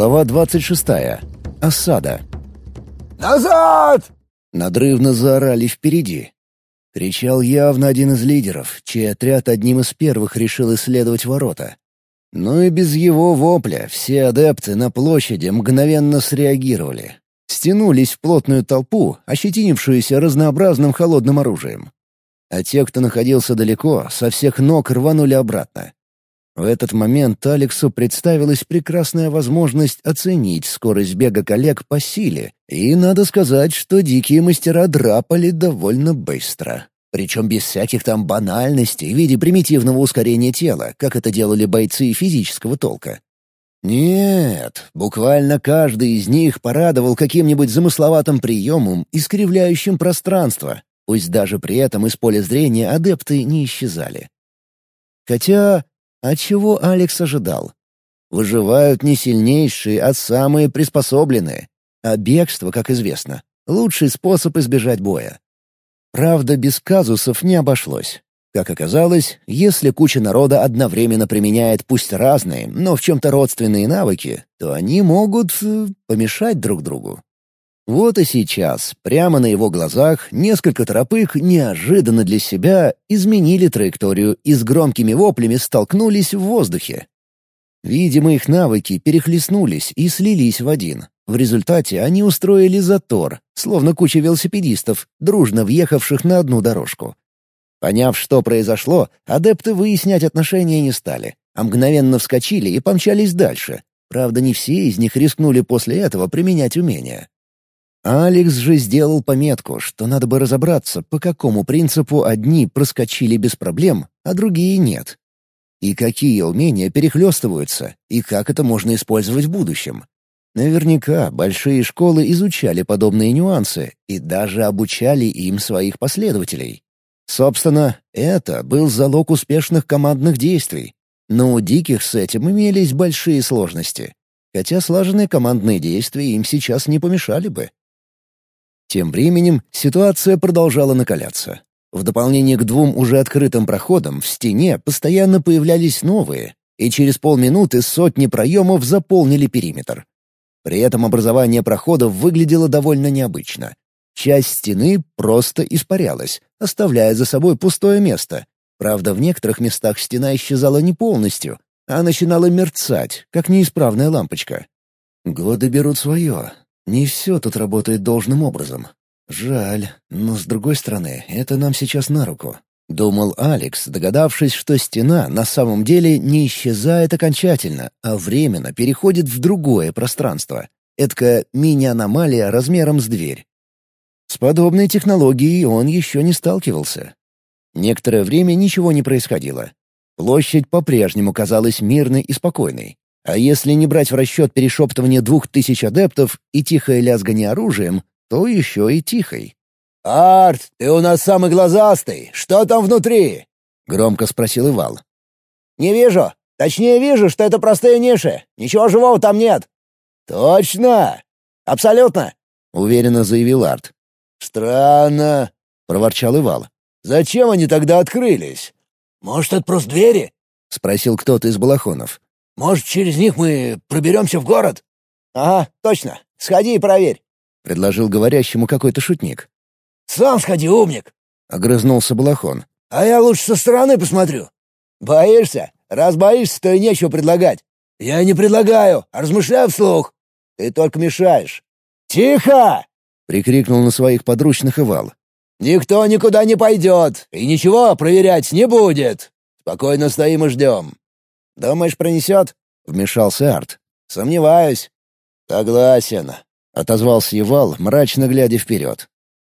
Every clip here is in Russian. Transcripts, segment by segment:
Глава 26. Осада. «Назад!» Надрывно заорали впереди. Кричал явно один из лидеров, чей отряд одним из первых решил исследовать ворота. Но и без его вопля все адепты на площади мгновенно среагировали. Стянулись в плотную толпу, ощетинившуюся разнообразным холодным оружием. А те, кто находился далеко, со всех ног рванули обратно. В этот момент Алексу представилась прекрасная возможность оценить скорость бега коллег по силе, и надо сказать, что дикие мастера драпали довольно быстро. Причем без всяких там банальностей в виде примитивного ускорения тела, как это делали бойцы физического толка. Нет, буквально каждый из них порадовал каким-нибудь замысловатым приемом, искривляющим пространство, пусть даже при этом из поля зрения адепты не исчезали. Хотя, от чего Алекс ожидал? Выживают не сильнейшие, а самые приспособленные. А бегство, как известно, лучший способ избежать боя. Правда, без казусов не обошлось. Как оказалось, если куча народа одновременно применяет пусть разные, но в чем-то родственные навыки, то они могут э, помешать друг другу. Вот и сейчас, прямо на его глазах, несколько тропых неожиданно для себя изменили траекторию и с громкими воплями столкнулись в воздухе. Видимо, их навыки перехлестнулись и слились в один. В результате они устроили затор, словно куча велосипедистов, дружно въехавших на одну дорожку. Поняв, что произошло, адепты выяснять отношения не стали, а мгновенно вскочили и помчались дальше. Правда, не все из них рискнули после этого применять умения. Алекс же сделал пометку, что надо бы разобраться, по какому принципу одни проскочили без проблем, а другие нет. И какие умения перехлестываются, и как это можно использовать в будущем. Наверняка большие школы изучали подобные нюансы и даже обучали им своих последователей. Собственно, это был залог успешных командных действий. Но у диких с этим имелись большие сложности. Хотя слаженные командные действия им сейчас не помешали бы. Тем временем ситуация продолжала накаляться. В дополнение к двум уже открытым проходам в стене постоянно появлялись новые, и через полминуты сотни проемов заполнили периметр. При этом образование проходов выглядело довольно необычно. Часть стены просто испарялась, оставляя за собой пустое место. Правда, в некоторых местах стена исчезала не полностью, а начинала мерцать, как неисправная лампочка. Годы берут свое. Не все тут работает должным образом. Жаль, но с другой стороны, это нам сейчас на руку. Думал Алекс, догадавшись, что стена на самом деле не исчезает окончательно, а временно переходит в другое пространство. Эдакая мини-аномалия размером с дверь. С подобной технологией он еще не сталкивался. Некоторое время ничего не происходило. Площадь по-прежнему казалась мирной и спокойной. А если не брать в расчет перешептывание двух тысяч адептов и тихое лязгание оружием, то еще и тихой. «Арт, ты у нас самый глазастый! Что там внутри?» — громко спросил Ивал. «Не вижу. Точнее, вижу, что это простые ниши. Ничего живого там нет». «Точно?» «Абсолютно», — уверенно заявил Арт. «Странно», — проворчал Ивал. «Зачем они тогда открылись?» «Может, это просто двери?» — спросил кто-то из балахонов. «Может, через них мы проберемся в город?» «Ага, точно. Сходи и проверь», — предложил говорящему какой-то шутник. «Сам сходи, умник!» — огрызнулся балахон. «А я лучше со стороны посмотрю». «Боишься? Раз боишься, то и нечего предлагать». «Я не предлагаю, а размышляю вслух». «Ты только мешаешь». «Тихо!» прикрикнул на своих подручных Ивал. «Никто никуда не пойдет и ничего проверять не будет. Спокойно стоим и ждем». «Думаешь, пронесет?» — вмешался Арт. «Сомневаюсь». «Согласен», — отозвался Ивал, мрачно глядя вперед.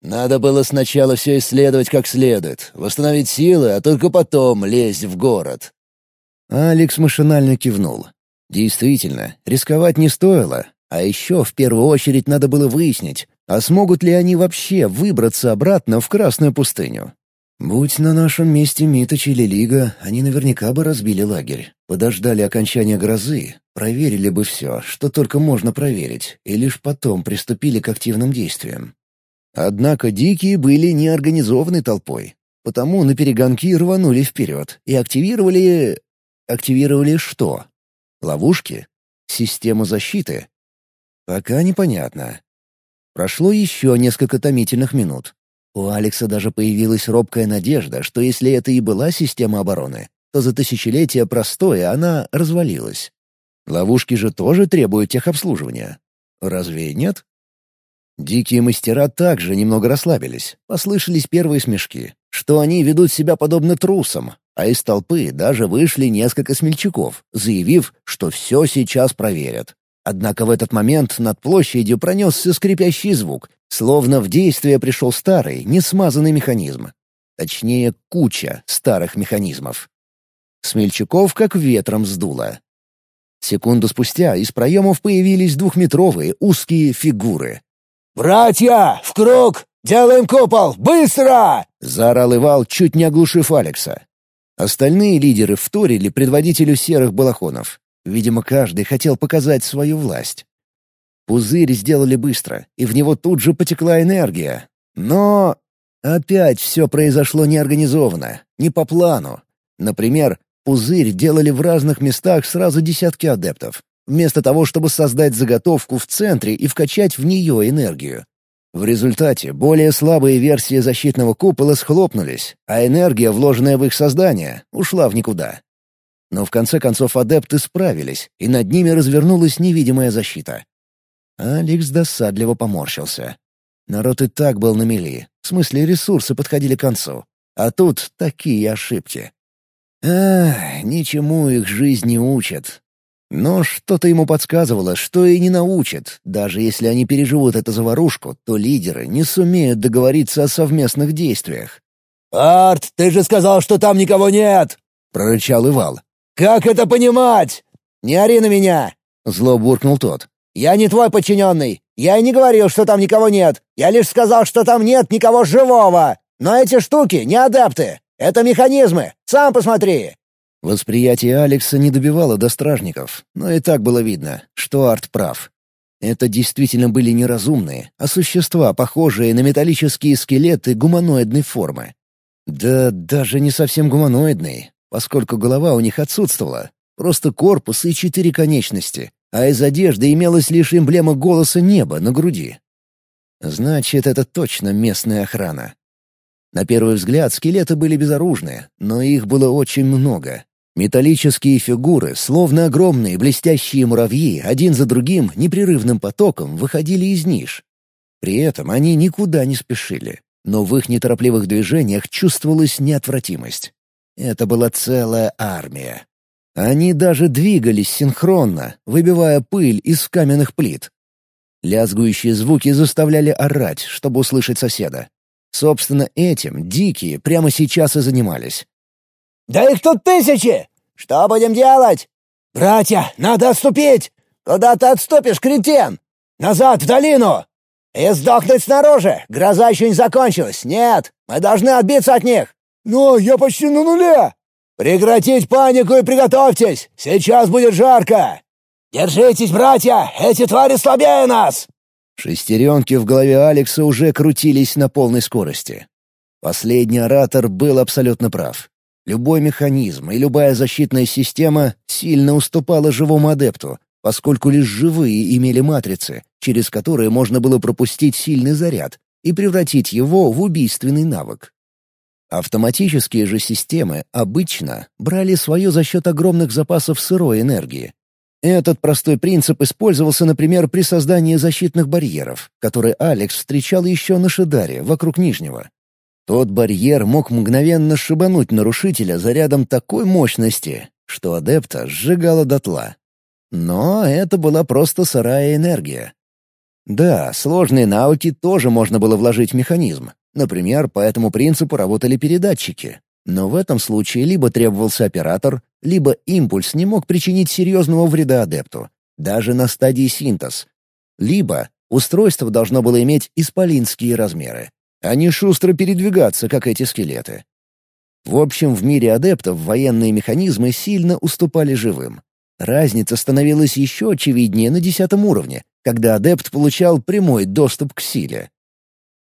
«Надо было сначала все исследовать как следует, восстановить силы, а только потом лезть в город». Алекс машинально кивнул. Действительно, рисковать не стоило, а еще в первую очередь надо было выяснить, а смогут ли они вообще выбраться обратно в Красную пустыню? Будь на нашем месте Миточ или Лига, они наверняка бы разбили лагерь, подождали окончания грозы, проверили бы все, что только можно проверить, и лишь потом приступили к активным действиям. Однако дикие были неорганизованной толпой, потому на перегонки рванули вперед и активировали... Активировали что? Ловушки? систему защиты? Пока непонятно. Прошло еще несколько томительных минут. У Алекса даже появилась робкая надежда, что если это и была система обороны, то за тысячелетия простоя она развалилась. Ловушки же тоже требуют техобслуживания. Разве нет? Дикие мастера также немного расслабились. Послышались первые смешки, что они ведут себя подобно трусам, а из толпы даже вышли несколько смельчаков, заявив, что все сейчас проверят. Однако в этот момент над площадью пронесся скрипящий звук, словно в действие пришел старый, несмазанный механизм. Точнее, куча старых механизмов. Смельчаков как ветром сдуло. Секунду спустя из проемов появились двухметровые узкие фигуры. «Братья, в круг! Делаем купол! Быстро!» — заорал Ивал, чуть не оглушив Алекса. Остальные лидеры вторили предводителю серых балахонов. Видимо, каждый хотел показать свою власть. Пузырь сделали быстро, и в него тут же потекла энергия. Но опять все произошло неорганизованно, не по плану. Например, пузырь делали в разных местах сразу десятки адептов, вместо того, чтобы создать заготовку в центре и вкачать в нее энергию. В результате более слабые версии защитного купола схлопнулись, а энергия, вложенная в их создание, ушла в никуда. Но в конце концов адепты справились, и над ними развернулась невидимая защита. Алекс досадливо поморщился. Народ и так был на мели, в смысле ресурсы подходили к концу. А тут такие ошибки. Ах, ничему их жизнь не учат. Но что-то ему подсказывало, что и не научат. Даже если они переживут эту заварушку, то лидеры не сумеют договориться о совместных действиях. «Арт, ты же сказал, что там никого нет!» — прорычал Ивал. «Как это понимать?» «Не ори на меня!» — зло буркнул тот. «Я не твой подчиненный. Я и не говорил, что там никого нет. Я лишь сказал, что там нет никого живого. Но эти штуки не адепты. Это механизмы! Сам посмотри!» Восприятие Алекса не добивало до стражников, но и так было видно, что Арт прав. Это действительно были не разумные, а существа, похожие на металлические скелеты гуманоидной формы. Да даже не совсем гуманоидные, поскольку голова у них отсутствовала, просто корпус и четыре конечности, а из одежды имелась лишь эмблема голоса неба на груди. Значит, это точно местная охрана. На первый взгляд скелеты были безоружны, но их было очень много. Металлические фигуры, словно огромные блестящие муравьи, один за другим непрерывным потоком выходили из ниш. При этом они никуда не спешили, но в их неторопливых движениях чувствовалась неотвратимость. Это была целая армия. Они даже двигались синхронно, выбивая пыль из каменных плит. Лязгующие звуки заставляли орать, чтобы услышать соседа. Собственно, этим дикие прямо сейчас и занимались. «Да их тут тысячи! Что будем делать?» «Братья, надо отступить!» «Куда ты отступишь, кретин?» «Назад, в долину!» «И сдохнуть снаружи! Гроза еще не закончилась! Нет! Мы должны отбиться от них!» «Но я почти на нуле!» «Прекратить панику и приготовьтесь! Сейчас будет жарко!» «Держитесь, братья! Эти твари слабее нас!» Шестеренки в голове Алекса уже крутились на полной скорости. Последний оратор был абсолютно прав. Любой механизм и любая защитная система сильно уступала живому адепту, поскольку лишь живые имели матрицы, через которые можно было пропустить сильный заряд и превратить его в убийственный навык. Автоматические же системы обычно брали свое за счет огромных запасов сырой энергии, этот простой принцип использовался, например, при создании защитных барьеров, которые Алекс встречал еще на Шидаре, вокруг Нижнего. Тот барьер мог мгновенно шибануть нарушителя зарядом такой мощности, что адепта сжигало дотла. Но это была просто сырая энергия. Да, сложные навыки тоже можно было вложить в механизм. Например, по этому принципу работали передатчики. Но в этом случае либо требовался оператор, либо импульс не мог причинить серьезного вреда адепту, даже на стадии синтез. Либо устройство должно было иметь исполинские размеры, а не шустро передвигаться, как эти скелеты. В общем, в мире адептов военные механизмы сильно уступали живым. Разница становилась еще очевиднее на десятом уровне, когда адепт получал прямой доступ к силе.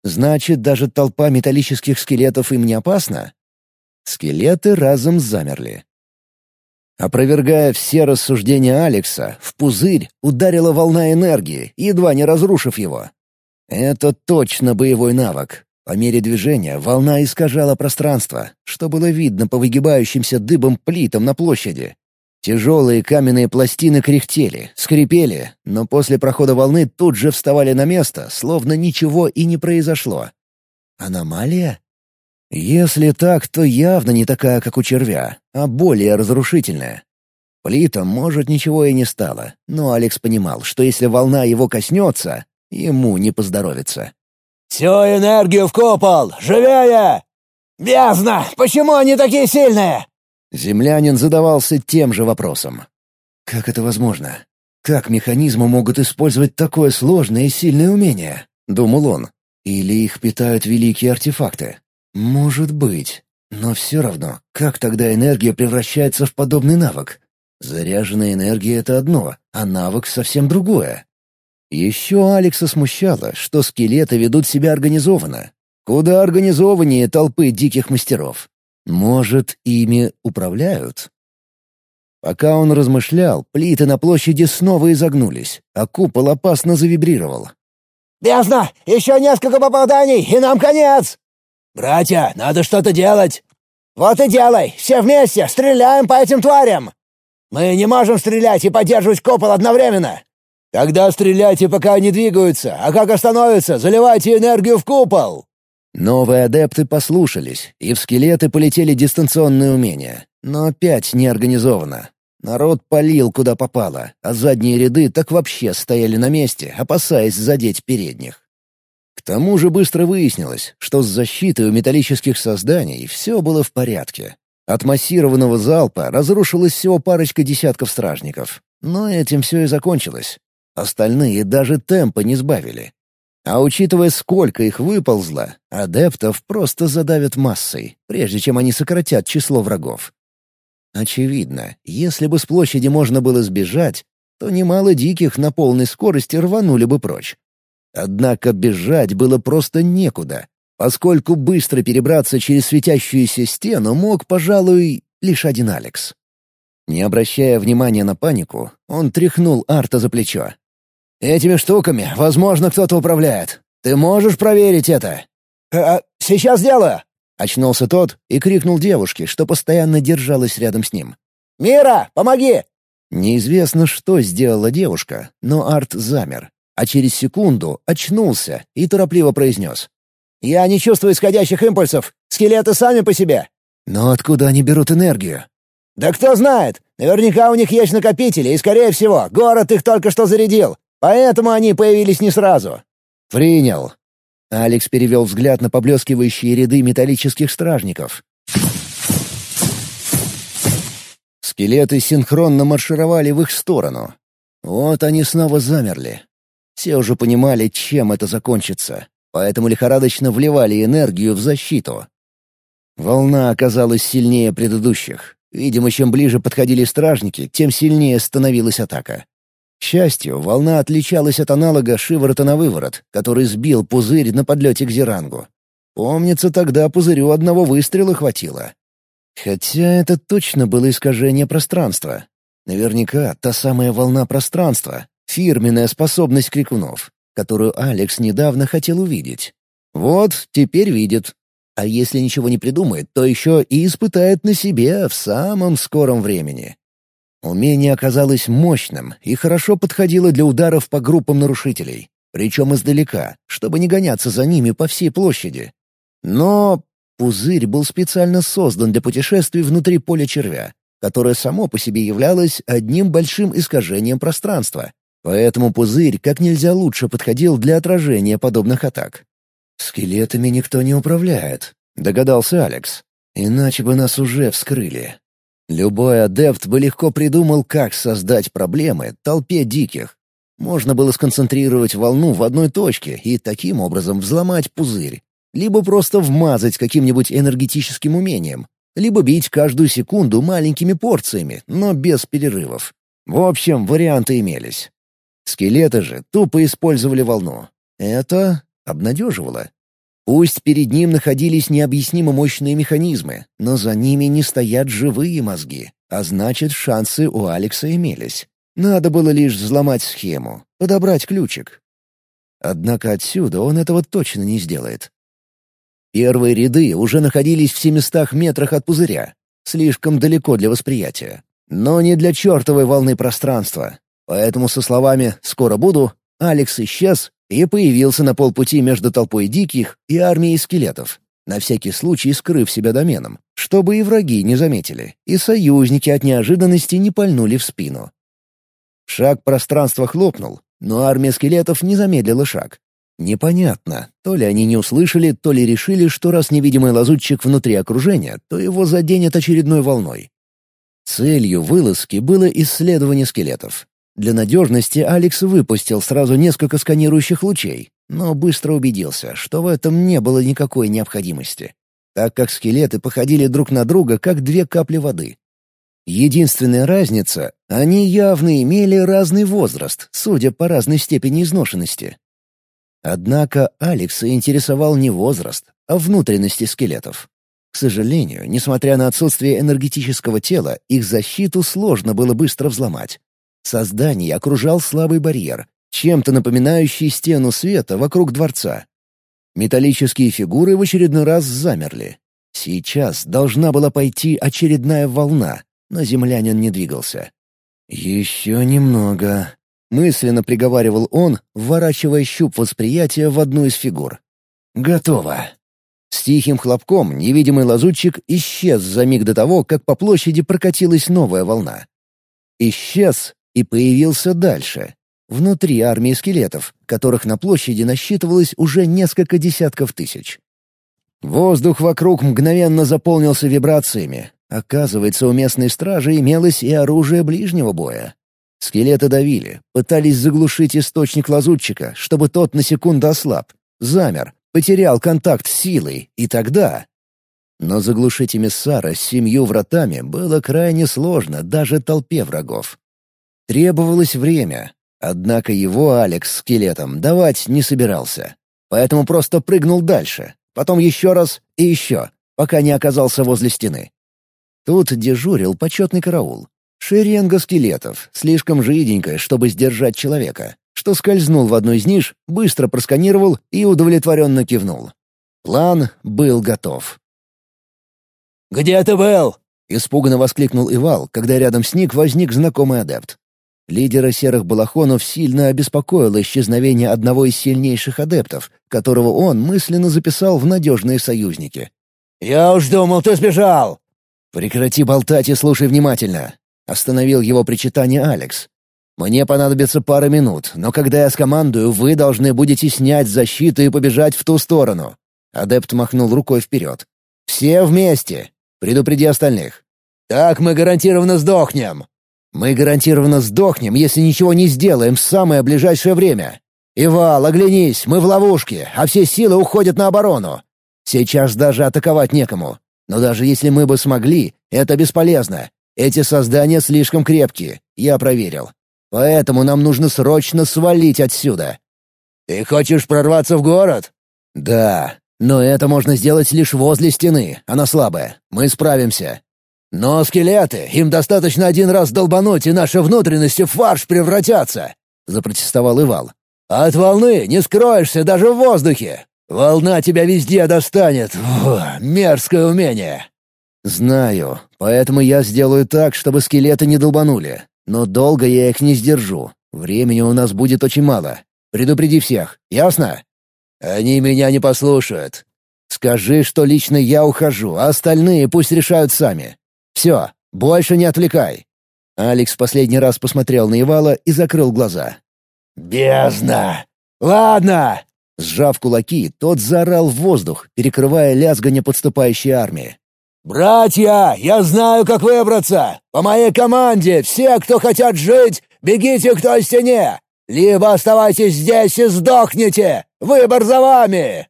Значит, даже толпа металлических скелетов им не опасна? Скелеты разом замерли. Опровергая все рассуждения Алекса, в пузырь ударила волна энергии, едва не разрушив его. Это точно боевой навык. По мере движения волна искажала пространство, что было видно по выгибающимся дыбом плитам на площади. Тяжелые каменные пластины кряхтели, скрипели, но после прохода волны тут же вставали на место, словно ничего и не произошло. Аномалия? Если так, то явно не такая, как у червя, а более разрушительная. Плитам, может, ничего и не стало, но Алекс понимал, что если волна его коснется, ему не поздоровится. «Всю энергию в купол! Живее!» «Бездна! Почему они такие сильные?» Землянин задавался тем же вопросом. «Как это возможно? Как механизмы могут использовать такое сложное и сильное умение?» — думал он. «Или их питают великие артефакты? Может быть. Но все равно, как тогда энергия превращается в подобный навык? Заряженная энергия — это одно, а навык — совсем другое. Еще Алекса смущало, что скелеты ведут себя организованно. Куда организованнее толпы диких мастеров. Может, ими управляют? Пока он размышлял, плиты на площади снова изогнулись, а купол опасно завибрировал. «Бездна! Еще несколько попаданий, и нам конец!» «Братья, надо что-то делать!» «Вот и делай! Все вместе! Стреляем по этим тварям!» «Мы не можем стрелять и поддерживать купол одновременно!» «Тогда стреляйте, пока они двигаются, а как остановятся, заливайте энергию в купол!» Новые адепты послушались, и в скелеты полетели дистанционные умения, но опять неорганизованно. Народ палил куда попало, а задние ряды так вообще стояли на месте, опасаясь задеть передних. К тому же быстро выяснилось, что с защитой у металлических созданий все было в порядке. От массированного залпа разрушилась всего парочка десятков стражников. Но этим все и закончилось. Остальные даже темпа не сбавили. А учитывая, сколько их выползло, адептов просто задавят массой, прежде чем они сократят число врагов. Очевидно, если бы с площади можно было сбежать, то немало диких на полной скорости рванули бы прочь. Однако бежать было просто некуда, поскольку быстро перебраться через светящуюся стену мог, пожалуй, лишь один Алекс. Не обращая внимания на панику, он тряхнул Арта за плечо. «Этими штуками, возможно, кто-то управляет. Ты можешь проверить это?» «А, «Сейчас делаю!» — очнулся тот и крикнул девушке, что постоянно держалась рядом с ним. «Мира, помоги!» Неизвестно, что сделала девушка, но Арт замер а через секунду очнулся и торопливо произнес. «Я не чувствую исходящих импульсов. Скелеты сами по себе». «Но откуда они берут энергию?» «Да кто знает. Наверняка у них есть накопители, и, скорее всего, город их только что зарядил. Поэтому они появились не сразу». «Принял». Алекс перевел взгляд на поблескивающие ряды металлических стражников. Скелеты синхронно маршировали в их сторону. Вот они снова замерли, все уже понимали, чем это закончится, поэтому лихорадочно вливали энергию в защиту. Волна оказалась сильнее предыдущих. Видимо, чем ближе подходили стражники, тем сильнее становилась атака. К счастью, волна отличалась от аналога шиворота на выворот, который сбил пузырь на подлете к Зерангу. Помнится, тогда пузырю одного выстрела хватило. Хотя это точно было искажение пространства. Наверняка та самая волна пространства, Фирменная способность крикунов, которую Алекс недавно хотел увидеть. Вот, теперь видит. А если ничего не придумает, то еще и испытает на себе в самом скором времени. Умение оказалось мощным и хорошо подходило для ударов по группам нарушителей, причем издалека, чтобы не гоняться за ними по всей площади. Но пузырь был специально создан для путешествий внутри поля червя, которое само по себе являлось одним большим искажением пространства, Поэтому пузырь как нельзя лучше подходил для отражения подобных атак. «Скелетами никто не управляет», — догадался Алекс. «Иначе бы нас уже вскрыли». Любой адепт бы легко придумал, как создать проблемы толпе диких. Можно было сконцентрировать волну в одной точке и таким образом взломать пузырь. Либо просто вмазать каким-нибудь энергетическим умением, либо бить каждую секунду маленькими порциями, но без перерывов. В общем, варианты имелись. Скелеты же тупо использовали волну. Это обнадеживало. Пусть перед ним находились необъяснимо мощные механизмы, но за ними не стоят живые мозги, а значит, шансы у Алекса имелись. Надо было лишь взломать схему, подобрать ключик. Однако отсюда он этого точно не сделает. Первые ряды уже находились в 700 метрах от пузыря. Слишком далеко для восприятия. Но не для чертовой волны пространства. Поэтому со словами «скоро буду» Алекс исчез и появился на полпути между толпой диких и армией скелетов, на всякий случай скрыв себя доменом, чтобы и враги не заметили, и союзники от неожиданности не пальнули в спину. Шаг пространства хлопнул, но армия скелетов не замедлила шаг. Непонятно, то ли они не услышали, то ли решили, что раз невидимый лазутчик внутри окружения, то его заденет очередной волной. Целью вылазки было исследование скелетов. Для надежности Алекс выпустил сразу несколько сканирующих лучей, но быстро убедился, что в этом не было никакой необходимости, так как скелеты походили друг на друга, как две капли воды. Единственная разница — они явно имели разный возраст, судя по разной степени изношенности. Однако Алекса интересовал не возраст, а внутренности скелетов. К сожалению, несмотря на отсутствие энергетического тела, их защиту сложно было быстро взломать. Создание окружал слабый барьер, чем-то напоминающий стену света вокруг дворца. Металлические фигуры в очередной раз замерли. Сейчас должна была пойти очередная волна, но землянин не двигался. «Еще немного», Мысленно приговаривал он, вворачивая щуп восприятия в одну из фигур. «Готово!» С тихим хлопком невидимый лазутчик исчез за миг до того, как по площади прокатилась новая волна. Исчез и появился дальше, внутри армии скелетов, которых на площади насчитывалось уже несколько десятков тысяч. Воздух вокруг мгновенно заполнился вибрациями. Оказывается, у местной стражи имелось и оружие ближнего боя. Скелеты давили, пытались заглушить источник лазутчика, чтобы тот на секунду ослаб, замер, потерял контакт с силой, и тогда... Но заглушить эмиссара с семью вратами было крайне сложно даже толпе врагов. Требовалось время, однако его Алекс скелетом давать не собирался. Поэтому просто прыгнул дальше, потом еще раз и еще, пока не оказался возле стены. Тут дежурил почетный караул. Шеренга скелетов, слишком жиденькая, чтобы сдержать человека, что скользнул в одну из ниш, быстро просканировал и удовлетворенно кивнул. План был готов. «Где ты был?» — испуганно воскликнул Ивал, когда рядом с Ник возник знакомый адепт. Лидера серых балахонов сильно обеспокоило исчезновение одного из сильнейших адептов, которого он мысленно записал в надежные союзники. «Я уж думал, ты сбежал!» «Прекрати болтать и слушай внимательно. Остановил его причитание Алекс. «Мне понадобится пара минут, но когда я скомандую, вы должны будете снять защиту и побежать в ту сторону». Адепт махнул рукой вперед. «Все вместе. Предупреди остальных». «Так мы гарантированно сдохнем». «Мы гарантированно сдохнем, если ничего не сделаем в самое ближайшее время. Ивал, оглянись, мы в ловушке, а все силы уходят на оборону. Сейчас даже атаковать некому. Но даже если мы бы смогли, это бесполезно. Эти создания слишком крепкие, я проверил. Поэтому нам нужно срочно свалить отсюда». «Ты хочешь прорваться в город?» «Да, но это можно сделать лишь возле стены, она слабая. Мы справимся». «Но скелеты, им достаточно один раз долбануть, и наши внутренности в фарш превратятся», — запротестовал Ивал. «От волны не скроешься даже в воздухе. Волна тебя везде достанет. Фу, мерзкое умение». «Знаю, поэтому я сделаю так, чтобы скелеты не долбанули. Но долго я их не сдержу. Времени у нас будет очень мало. Предупреди всех, ясно?» «Они меня не послушают». «Скажи, что лично я ухожу, а остальные пусть решают сами. Все, больше не отвлекай». Алекс последний раз посмотрел на Ивала и закрыл глаза. «Бездна! Ладно!» Сжав кулаки, тот заорал в воздух, перекрывая лязганье подступающей армии. «Братья, я знаю, как выбраться! По моей команде, все, кто хотят жить, бегите к той стене! Либо оставайтесь здесь и сдохните! Выбор за вами!»